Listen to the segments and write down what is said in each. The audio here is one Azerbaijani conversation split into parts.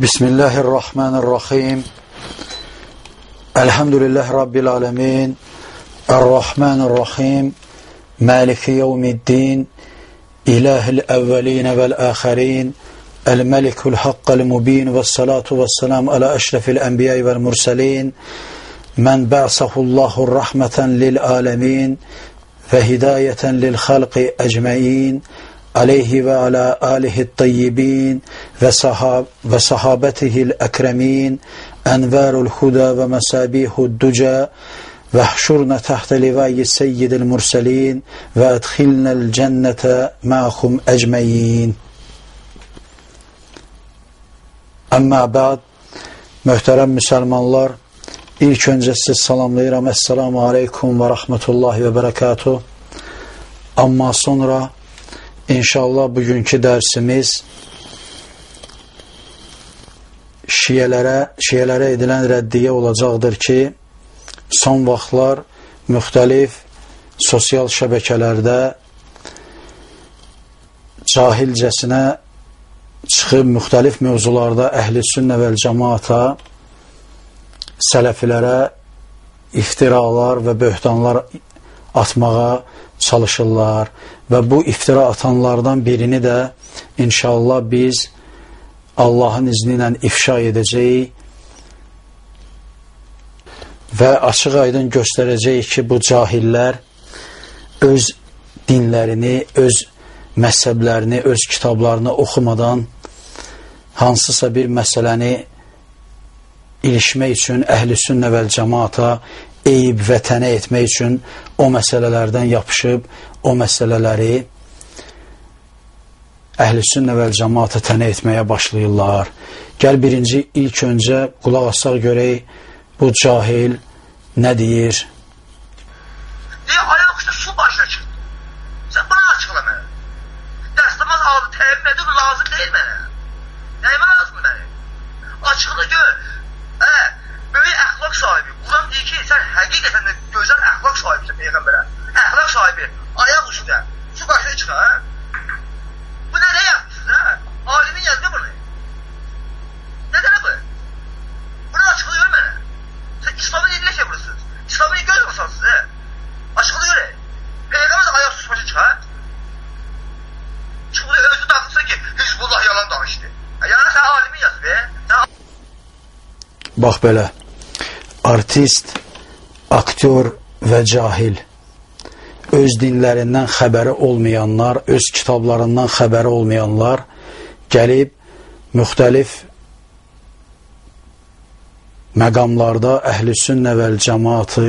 بسم الله الرحمن الرحيم. الحمد لله رب العالمين. الرحمن الرحيم. مالك يوم الدين. إله الأولين والآخرين. الملك الحق المبين والصلاة والسلام على أشرف الأنبياء والمرسلين. من بعثه الله الرحمة للعالمين. فهداية للخلق أجمعين. عليه وعلى آله الطيبين وصحاب وصحابته الأكرمين أنوار الهدى ومسابيح الدجى واحشرنا تحت لواء السيد المرسلين وادخلنا الجنة معهم أجمعين Əmmə bəd, möhtərəm müsəlmanlar, ilk öncə siz salamlayıram, Əssalamu aleykum və rəhmətullahi və bərəkatuh. Amma sonra İnşallah bugünkü dərsimiz şiyələrə, şiyələrə edilən rəddiyə olacaqdır ki, son vaxtlar müxtəlif sosial şəbəkələrdə cahilcəsinə çıxıb müxtəlif mövzularda əhl-i sünnə vəl cəmaata sələfilərə iftiralar və böhtanlar atmağa çalışırlar və bu iftira atanlardan birini də inşallah biz Allahın izni ilə ifşa edəcəyik və açıq aydın göstərəcəyik ki, bu cahillər öz dinlərini, öz məzhəblərini, öz kitablarını oxumadan hansısa bir məsələni ilişmək üçün əhl-i sünnə vəl cəmaata eyib və tənə etmək üçün o məsələlərdən yapışıb, o məsələləri əhl-i sünnə vəl cəmaata tənə etməyə başlayırlar. Gəl birinci ilk öncə qulaq asaq görək bu cahil nə deyir? Deyə ayaq üstə su başına çıxdı. Sən bana açıqla mənə. Dəstəmaz adı təyin edir, lazım deyil mənə. Nəyimə lazım mənə? Açıqla gör. Hə, böyük əxlaq sahibi. Quran deyir ki, sən həqiqətən də gözəl əxlaq sahibisən Peyğəmbərə. Əxlaq sahibi, ayaq üstə, su başına çıxar. Bu nədə yapmışsın, hə? Alimin yazdı bunu. Nədən bu? Bunu açıqlayır mənə. Sən İslamı ne diləşə burasınız? İslamı göz basansınız, hə? Açıqla görə. Peyğəmbər ayaq üstə başına çıxar. Çıxılır, özü daxılsa ki, Hizbullah yalan danışdı. Yəni sən alimin yazdı, be. Sən Bax belə, artist, aktyor və cahil, öz dinlərindən xəbəri olmayanlar, öz kitablarından xəbəri olmayanlar gəlib müxtəlif məqamlarda əhl-i sünnə vəl cəmaatı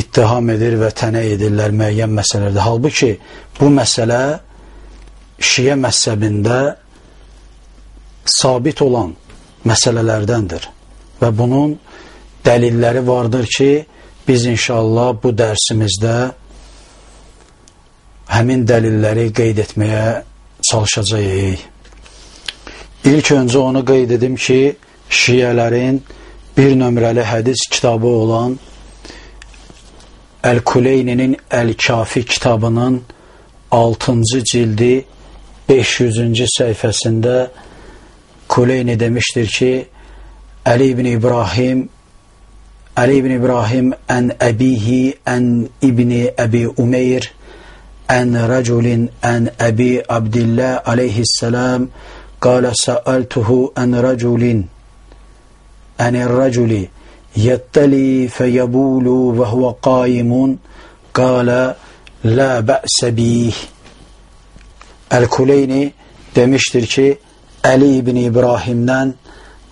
ittiham edir və tənə edirlər müəyyən məsələlərdə. Halbuki bu məsələ şiyə məzhəbində sabit olan məsələlərdəndir və bunun dəlilləri vardır ki, biz inşallah bu dərsimizdə həmin dəlilləri qeyd etməyə çalışacağıq. İlk öncə onu qeyd edim ki, şiyələrin bir nömrəli hədis kitabı olan Əl-Kuleyninin Əl-Kafi kitabının 6-cı cildi 500-cü səhifəsində Kuleyni demişdir ki, Ali ibn İbrahim Ali ibn İbrahim ən əbihi ən ibni Əbi Umeyr ən rəculin ən Əbi Abdillah aleyhisselam qalə səəltuhu ən rəculin ən rəculi yettəli fəyəbulu və huvə qaimun qalə la bə'sə bih Əl-Kuleyni demişdir ki, Əli ibn İbrahimdən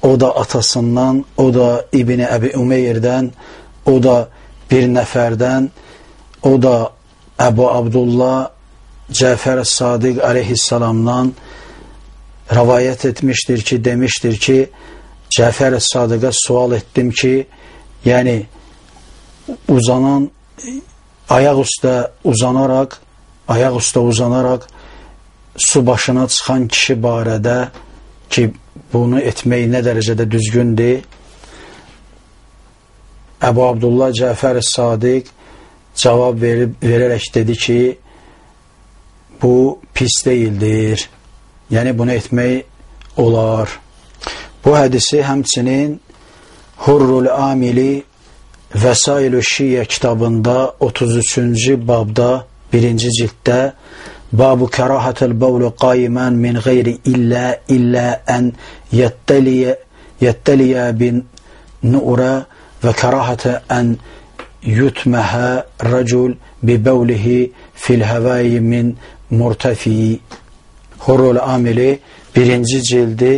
o da atasından, o da İbni Əbi Ümeyrdən, o da bir nəfərdən, o da Əbu Abdullah Cəfər Sadiq aleyhissalamdan rəvayət etmişdir ki, demişdir ki, Cəfər Sadiqə sual etdim ki, yəni uzanan, ayaq üstə uzanaraq, ayaq üstə uzanaraq su başına çıxan kişi barədə ki, bunu etmək nə dərəcədə düzgündür. Əbu Abdullah Cəfər Sadiq cavab verib, verərək dedi ki, bu pis deyildir. Yəni, bunu etmək olar. Bu hədisi həmçinin Hurrul Amili Vəsailü Şiyə kitabında 33-cü babda, birinci cilddə Qaymən min qeyri illə illə ən yəttəliyə, yəttəliyə bin nura və kərahətə ən yutməhə rəcul bi bəvlihi fil həvəyi min murtəfi Hurrul Amili birinci cildi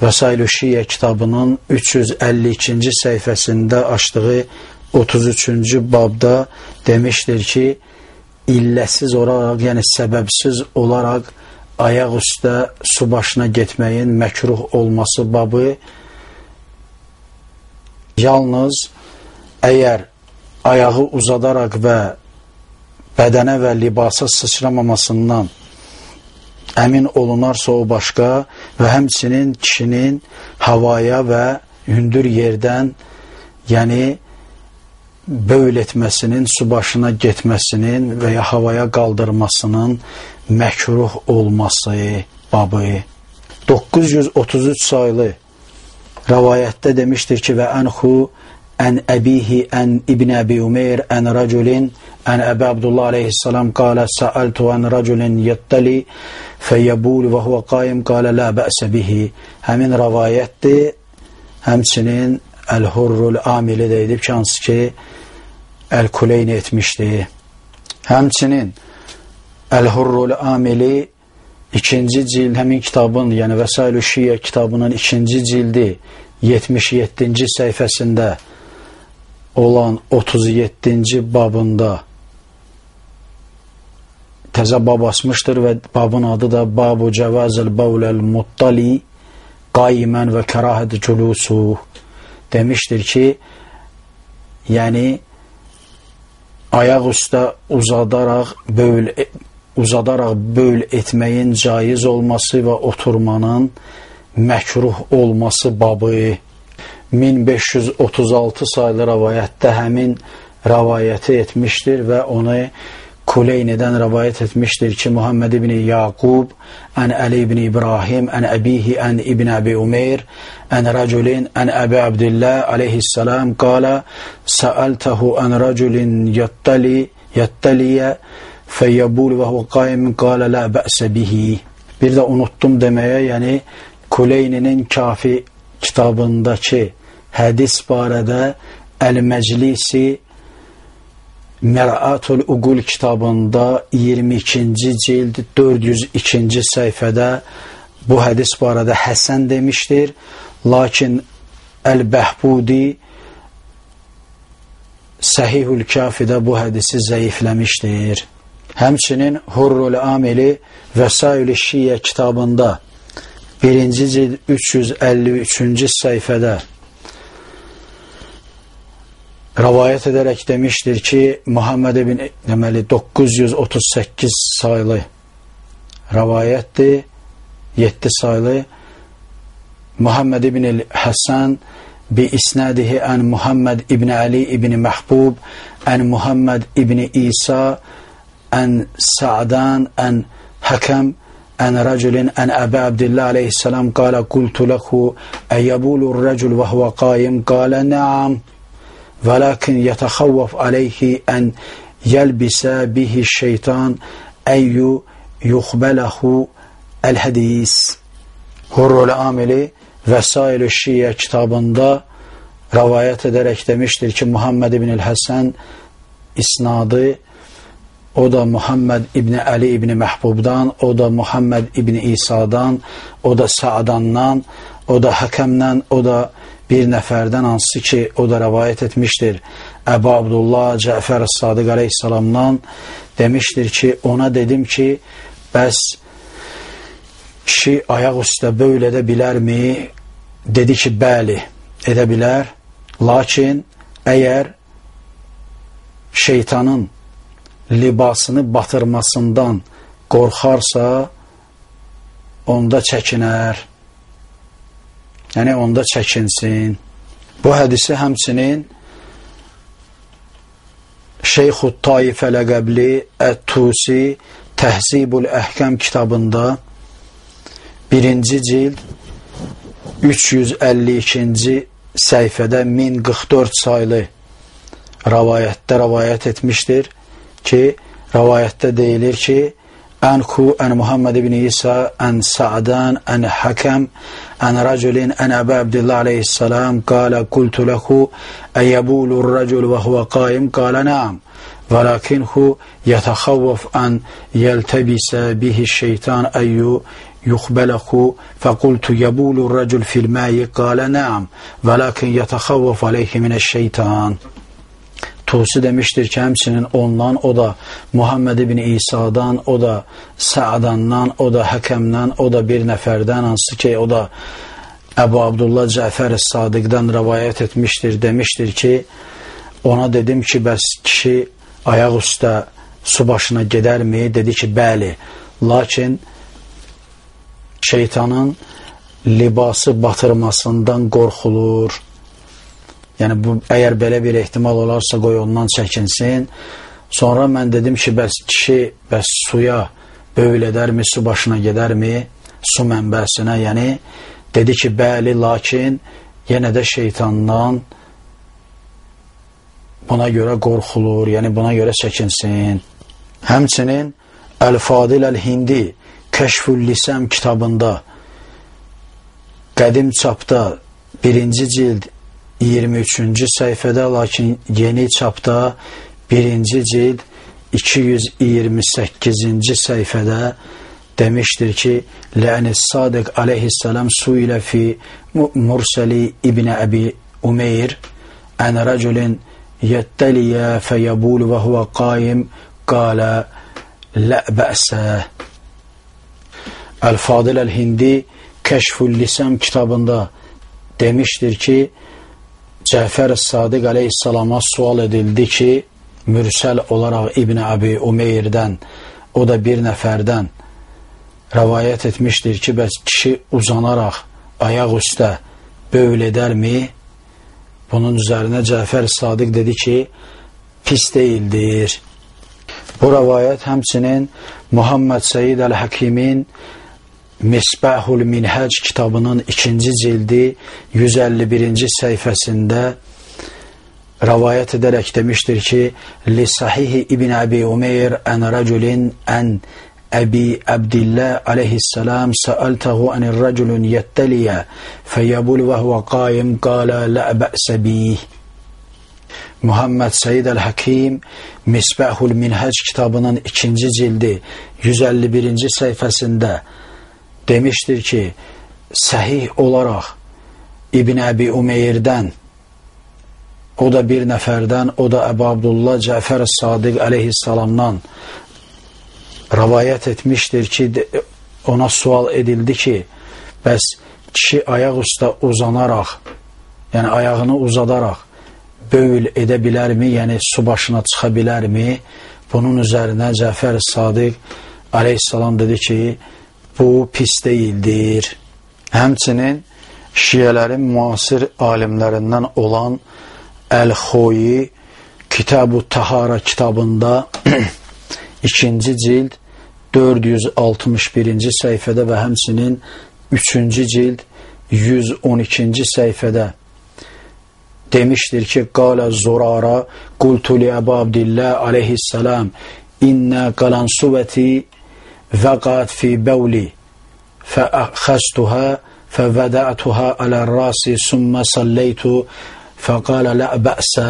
Vəsail-i Şiyə kitabının 352-ci səhifəsində açdığı 33-cü babda demişdir ki, illəsiz olaraq, yəni səbəbsiz olaraq ayaq üstə su başına getməyin məkruh olması babı yalnız əgər ayağı uzadaraq və bədənə və libasa sıçramamasından əmin olunarsa o başqa və həmçinin kişinin havaya və hündür yerdən, yəni böyül etməsinin, su başına getməsinin və ya havaya qaldırmasının məkruh olması babı. 933 saylı rəvayətdə demişdir ki, və ənxu ən əbihi ən İbn Əbi Umeyr ən rəculin ən Əbi Abdullah aleyhissalam qalə səəltu ən rəculin yettəli fəyəbul və huvə qaim qalə lə bəsə bihi. Həmin rəvayətdir, həmçinin Əl-Hurrul Amili də edib ki, hansı ki, Əl-Kuleyn etmişdi. Həmçinin Əl-Hurrul Amili ikinci cild həmin kitabın, yəni Vəsail-ü Şiyə kitabının ikinci cildi 77-ci səhifəsində olan 37-ci babında təzə bab asmışdır və babın adı da Babu Cəvazəl Bavləl Muttali qaimən və kərahət culusu demişdir ki, yəni ayaq üstə uzadaraq böyül uzadaraq böyül etməyin caiz olması və oturmanın məkruh olması babı. 1536 saylı rəvayətdə həmin rəvayəti etmişdir və onu Kuleynidən rəvayət etmişdir ki, Muhammed ibn Yaqub, ən Əli ibn İbrahim, ən Əbihi, ən İbn Əbi Umeyr, ən rəculin, ən Əbi Abdillah aleyhissalam qala, səəltəhu ən rəculin yattali, yattaliyə fəyyəbul və huvə qaim qala lə bəsə bihi. Bir də unuttum deməyə, yəni Kuleyninin kafi kitabındakı hədis barədə Əl-Məclisi Mər'atul Uqul kitabında 22-ci cild 402-ci səhifədə bu hədis barədə Həsən demişdir. Lakin Əl-Bəhbudi Səhihül Kafidə bu hədisi zəifləmişdir. Həmçinin Hurrul Amili Vəsail-i Şiyə kitabında 1-ci cild 353-cü səhifədə rəvayət edərək demişdir ki, Muhammed ibn deməli 938 saylı rəvayətdir, 7 saylı Muhammed ibn Həsən bi isnadihi ən Muhammed ibn Ali ibn Məhbub ən Muhammed ibn İsa ən Sa'dan ən Həkəm ən rəculin ən Əbə Abdillah aleyhissalam qalə qultu ləhu əyəbulur rəcul və huvə qaim? Qalə nəam ولكن يتخوف عليه أن يلبس به الشيطان أي يقبله الhədis Hurrul Amili Vəsail-i Şiyə kitabında rəvayət edərək demişdir ki, Muhammed ibn Həsən isnadı o da Muhammed ibn Ali ibn Məhbubdan, o da Muhammed ibn İsa'dan, o da Sa'dandan, o da Həkəmdən, o da bir nəfərdən hansı ki, o da rəvayət etmişdir. Əbu Abdullah Cəfər Sadiq aleyhissalamdan demişdir ki, ona dedim ki, bəs kişi ayaq üstə böylə edə bilərmi? Dedi ki, bəli, edə bilər. Lakin əgər şeytanın libasını batırmasından qorxarsa, onda çəkinər yəni onda çəkinsin. Bu hədisi həmçinin Şeyxud Taifə ləqəbli Ət-Tusi Təhzibul Əhkəm kitabında birinci cild 352-ci səhifədə 1044 saylı rəvayətdə rəvayət etmişdir ki, rəvayətdə deyilir ki, عن كو محمد بن عيسى أن سعدان أن حكم أن رجل أن أبا عبد الله عليه السلام قال قلت له أيبول الرجل وهو قائم؟ قال نعم. ولكنه يتخوف أن يلتبس به الشيطان أي يخبله فقلت يبول الرجل في الماء؟ قال نعم. ولكن يتخوف عليه من الشيطان. Tusi demiştir ki, həmçinin ondan, o da Muhammed ibn İsa'dan, o da Sa'dandan, o da Həkəmdən, o da bir nəfərdən, hansı ki, o da Əbu Abdullah Cəfər Sadiqdən rəvayət etmişdir, demişdir ki, ona dedim ki, bəs kişi ayaq üstə su başına gedərmi? Dedi ki, bəli. Lakin şeytanın libası batırmasından qorxulur. Yəni, bu, əgər belə bir ehtimal olarsa, qoy ondan çəkinsin. Sonra mən dedim ki, bəs kişi bəs suya böyül edərmi, su başına gedərmi, su mənbəsinə, yəni dedi ki, bəli, lakin yenə də şeytandan buna görə qorxulur, yəni buna görə çəkinsin. Həmçinin Əl-Fadil Əl-Hindi Kəşfül Lisəm kitabında qədim çapda birinci cild 23-cü səhifədə, lakin yeni çapda birinci cild 228-ci səhifədə demişdir ki, Lə'nis Sadiq aleyhisselam su ilə fi Mursəli İbni Əbi Umeyr ən rəculin yettəliyə fəyəbul və huvə qaim qalə lə bəsə Əl-Fadil Əl-Hindi Kəşfül Lisəm kitabında demişdir ki, Cəfər Sadiq əleyhissalama sual edildi ki, mürsəl olaraq İbn Əbi Umeyrdən, o da bir nəfərdən rəvayət etmişdir ki, bəs kişi uzanaraq ayaq üstə böyül edərmi? Bunun üzərinə Cəfər Sadiq dedi ki, pis deyildir. Bu rəvayət həmçinin Muhammed Seyid Əl-Həkimin Misbahul Minhac kitabının ikinci cildi 151-ci səhifəsində rəvayət edərək demişdir ki, Li-Sahihi İbn Əbi Umeyr ən rəculin ən أبي عبد الله عليه السلام سألته عن الرجل يتلي فيبول وهو قائم قال لا بأس به Muhammed Said el-Hakim Misbahul Minhac kitabının ikinci cildi 151-ci səhifəsində demişdir ki, səhih olaraq İbn Əbi Umeyrdən o da bir nəfərdən, o da Əbu Abdullah Cəfər Sadiq aleyhissalamdan rəvayət etmişdir ki, ona sual edildi ki, bəs kişi ayaq üstə uzanaraq, yəni ayağını uzadaraq böyül edə bilərmi, yəni su başına çıxa bilərmi? Bunun üzərinə Cəfər Sadiq aleyhissalam dedi ki, bu pis deyildir. Həmçinin şiyələrin müasir alimlərindən olan Əl-Xoyi Kitab-ı Tahara kitabında ikinci cild 461-ci səhifədə və həmsinin 3-cü cild 112-ci səhifədə demişdir ki, qalə zurara qultu li Əbu Abdillah aleyhissalam innə qalan suvəti ذقعت في بولي فأخذتها فبدأتها على الرأس ثم صليت. فقال لا بأس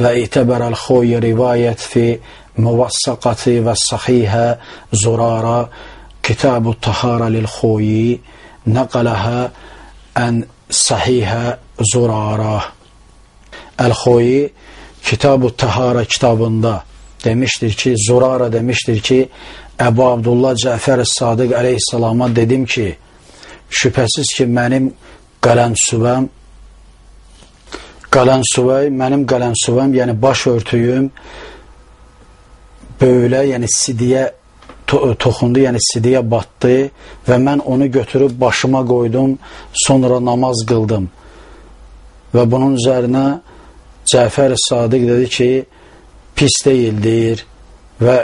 واعتبر الخوي رواية في موثقة والصحيحة. زرارة كتاب الطهارة للخوي نقلها أن صحيحة زرارة. الخوي كتاب الطهارة kitabında demiştir ki Zurara demiştir ki Əbu Abdullah Cəfər Sadiq əleyhissalama dedim ki, şübhəsiz ki, mənim qələnsüvəm qələnsüvəy, mənim qələnsüvəm, yəni baş örtüyüm böylə, yəni sidiyə to toxundu, yəni sidiyə batdı və mən onu götürüb başıma qoydum, sonra namaz qıldım. Və bunun üzərinə Cəfər Sadiq dedi ki, pis deyildir və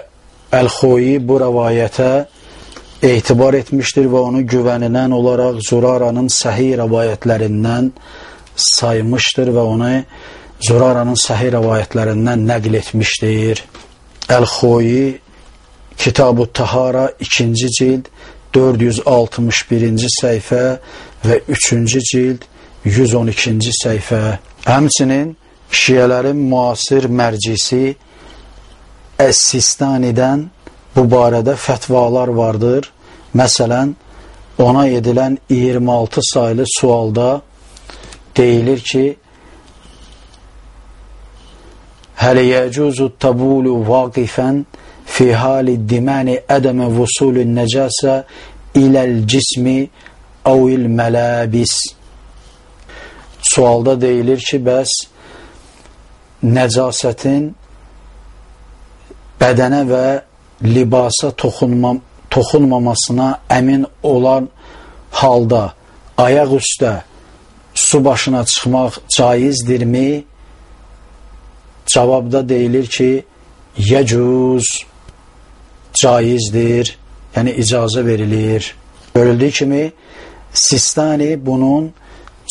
Əl-Xoyi bu rəvayətə etibar etmişdir və onu güvənilən olaraq Zuraranın səhih rəvayətlərindən saymışdır və onu Zuraranın səhih rəvayətlərindən nəql etmişdir. Əl-Xoyi Kitab-ı Tahara 2-ci cild 461-ci səhifə və 3-cü cild 112-ci səhifə. Həmçinin şiyələrin müasir mərcisi Əs-Sistanidən bu barədə fətvalar vardır. Məsələn, ona edilən 26 saylı sualda deyilir ki, Hələ yəcuzu tabulu vaqifən fi hali diməni ədəmə vusulun nəcəsə iləl cismi əvil mələbis. Sualda deyilir ki, bəs nəcasətin bədənə və libasa toxunma, toxunmamasına əmin olan halda ayaq üstə su başına çıxmaq caizdirmi? Cavabda deyilir ki, yəcuz caizdir, yəni icazə verilir. Görüldüyü kimi, Sistani bunun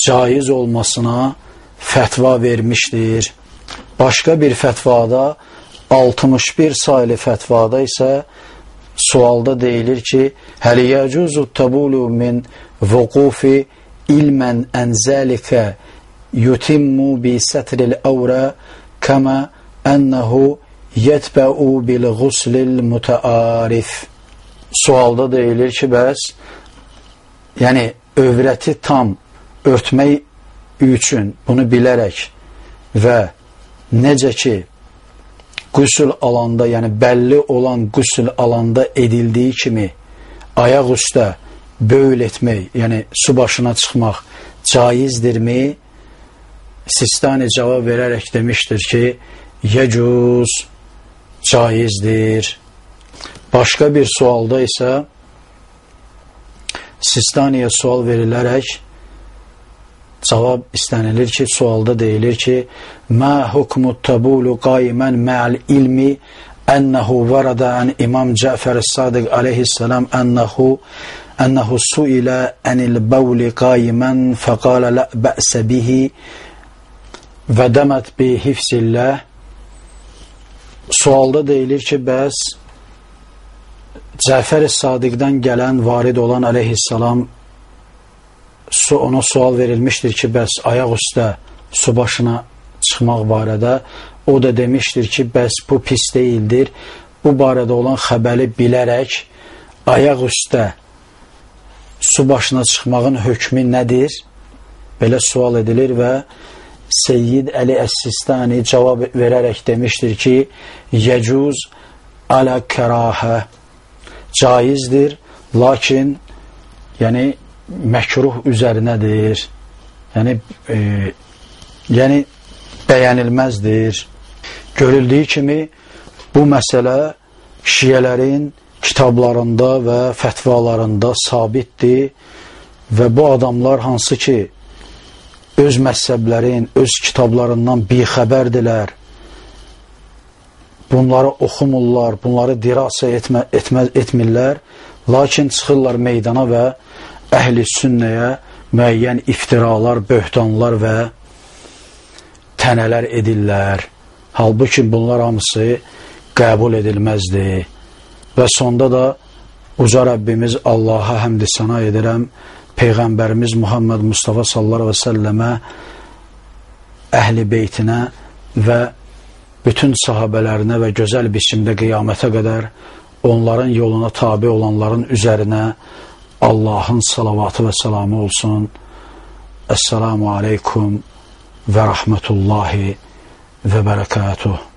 caiz olmasına fətva vermişdir. Başqa bir fətvada 61 saylı fətvada isə sualda deyilir ki, Həl yəcuzu tabulu min vuqufi ilmən ənzəlikə yutimmu bi sətril əvrə kəmə ənəhu yətbəu bil guslil mütəarif. Sualda deyilir ki, bəs yəni övrəti tam örtmək üçün bunu bilərək və necə ki qüsül alanda, yəni bəlli olan qüsül alanda edildiyi kimi ayaq üstə böyül etmək, yəni su başına çıxmaq caizdirmi? Sistani cavab verərək demişdir ki, yecuz caizdir. Başqa bir sualda isə Sistaniyə sual verilərək cavab istənilir ki, sualda deyilir ki, Mə hukmu tabulu qaimən mə'l ilmi ənəhu vərədə ən İmam Cəfər Sadiq aleyhissalam ənəhu ənəhu suilə ənil bəvli qaimən fəqalə lə bə'sə bihi və dəmət bi hifsilləh Sualda deyilir ki, bəs Cəfər Sadiqdən gələn, varid olan aleyhissalam su, ona sual verilmişdir ki, bəs ayaq üstə su başına çıxmaq barədə o da demişdir ki, bəs bu pis deyildir. Bu barədə olan xəbəri bilərək ayaq üstə su başına çıxmağın hökmü nədir? Belə sual edilir və Seyyid Əli Əs-Sistani cavab verərək demişdir ki, yəcuz alə kərahə caizdir, lakin yəni məkruh üzərinədir. Yəni, e, yəni bəyənilməzdir. Görüldüyü kimi bu məsələ şiyələrin kitablarında və fətvalarında sabitdir və bu adamlar hansı ki öz məzhəblərin, öz kitablarından bixəbərdilər, bunları oxumurlar, bunları dirasa etmə, etmə, etmirlər, lakin çıxırlar meydana və əhli sünnəyə müəyyən iftiralar, böhtanlar və tənələr edirlər. Halbuki bunlar hamısı qəbul edilməzdir. Və sonda da uca Rəbbimiz Allaha həmd sana edirəm. Peyğəmbərimiz Muhammed Mustafa sallallahu əleyhi və səlləmə əhli beytinə və bütün sahabələrinə və gözəl biçimdə qiyamətə qədər onların yoluna tabe olanların üzərinə Allahın salavatı və salamı olsun. Esselamu aleykum və rəhmətullahi və bərəkatuhu.